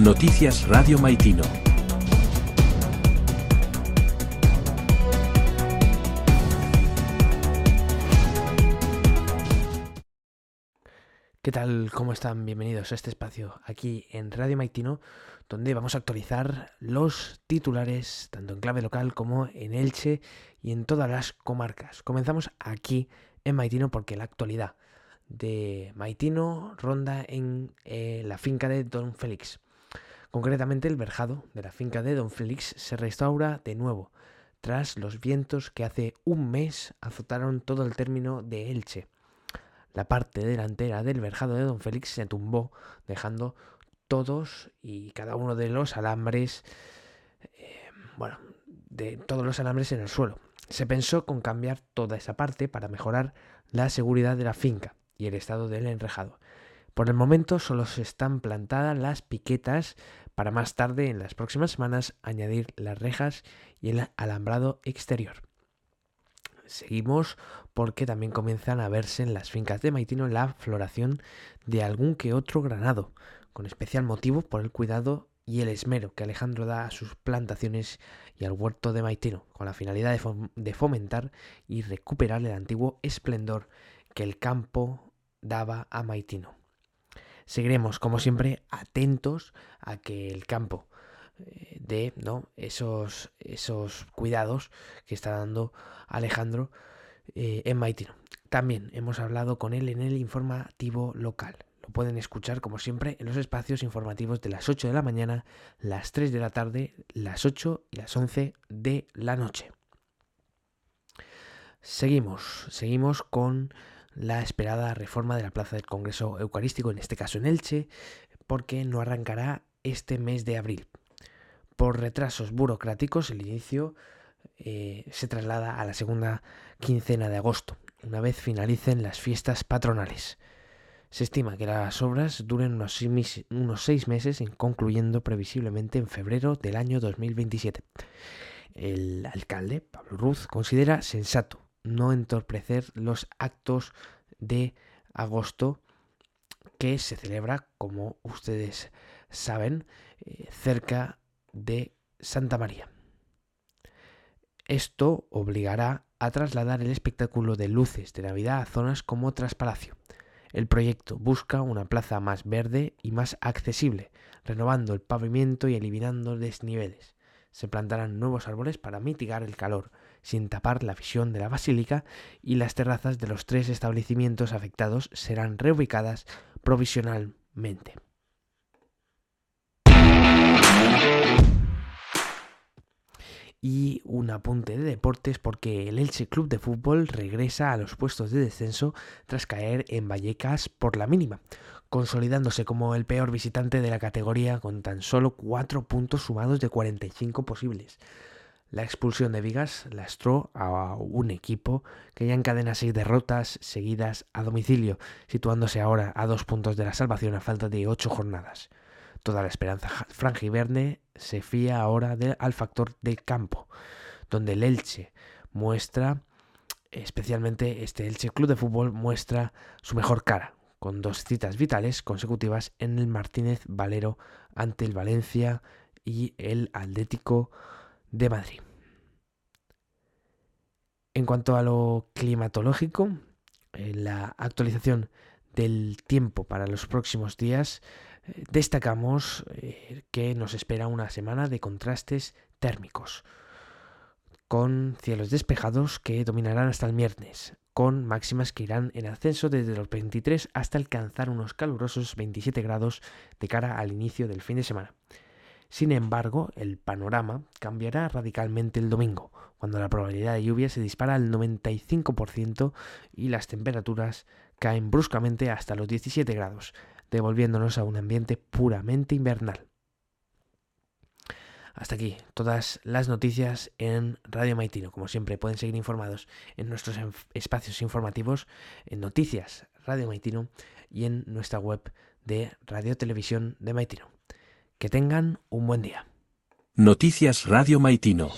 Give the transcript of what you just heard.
Noticias Radio Maitino. ¿Qué tal? ¿Cómo están? Bienvenidos a este espacio aquí en Radio Maitino, donde vamos a actualizar los titulares tanto en clave local como en Elche y en todas las comarcas. Comenzamos aquí en Maitino porque la actualidad de Maitino ronda en eh, la finca de Don Félix. Concretamente el verjado de la finca de Don Félix se restaura de nuevo tras los vientos que hace un mes azotaron todo el término de Elche. La parte delantera del verjado de Don Félix se tumbó, dejando todos y cada uno de los alambres, eh, bueno, de todos los alambres en el suelo. Se pensó con cambiar toda esa parte para mejorar la seguridad de la finca y el estado del enrejado. Por el momento solo se están plantadas las piquetas para más tarde en las próximas semanas añadir las rejas y el alambrado exterior. Seguimos porque también comienzan a verse en las fincas de Maitino la floración de algún que otro granado, con especial motivo por el cuidado y el esmero que Alejandro da a sus plantaciones y al huerto de Maitino, con la finalidad de, fomentar y recuperar el antiguo esplendor que el campo daba a Maitino. Seguiremos, como siempre, atentos a que el campo eh, dé ¿no? esos, esos cuidados que está dando Alejandro eh, en Maitino. También hemos hablado con él en el informativo local. Lo pueden escuchar, como siempre, en los espacios informativos de las 8 de la mañana, las 3 de la tarde, las 8 y las 11 de la noche. Seguimos, seguimos con la esperada reforma de la Plaza del Congreso Eucarístico, en este caso en Elche, porque no arrancará este mes de abril. Por retrasos burocráticos, el inicio eh, se traslada a la segunda quincena de agosto, una vez finalicen las fiestas patronales. Se estima que las obras duren unos, unos seis meses, concluyendo previsiblemente en febrero del año 2027. El alcalde, Pablo Ruz, considera sensato no entorpecer los actos de agosto que se celebra, como ustedes saben, eh, cerca de Santa María. Esto obligará a trasladar el espectáculo de luces de Navidad a zonas como Traspalacio. El proyecto busca una plaza más verde y más accesible, renovando el pavimento y eliminando desniveles. Se plantarán nuevos árboles para mitigar el calor, sin tapar la visión de la basílica y las terrazas de los tres establecimientos afectados serán reubicadas provisionalmente. Y un apunte de deportes porque el Elche Club de Fútbol regresa a los puestos de descenso tras caer en Vallecas por la mínima, consolidándose como el peor visitante de la categoría con tan solo 4 puntos sumados de 45 posibles. La expulsión de Vigas lastró a un equipo que ya encadena seis derrotas seguidas a domicilio, situándose ahora a dos puntos de la salvación a falta de ocho jornadas. Toda la esperanza franjiverde se fía ahora al factor de campo, donde el Elche muestra, especialmente este Elche Club de Fútbol muestra su mejor cara, con dos citas vitales consecutivas en el Martínez Valero ante el Valencia y el Atlético de Madrid. En cuanto a lo climatológico, en la actualización del tiempo para los próximos días, eh, destacamos eh, que nos espera una semana de contrastes térmicos, con cielos despejados que dominarán hasta el viernes, con máximas que irán en ascenso desde los 23 hasta alcanzar unos calurosos 27 grados de cara al inicio del fin de semana. Sin embargo, el panorama cambiará radicalmente el domingo, cuando la probabilidad de lluvia se dispara al 95% y las temperaturas caen bruscamente hasta los 17 grados, devolviéndonos a un ambiente puramente invernal. Hasta aquí todas las noticias en Radio Maitino. Como siempre, pueden seguir informados en nuestros espacios informativos, en Noticias Radio Maitino y en nuestra web de Radio Televisión de Maitino. Que tengan un buen día. Noticias Radio Maitino.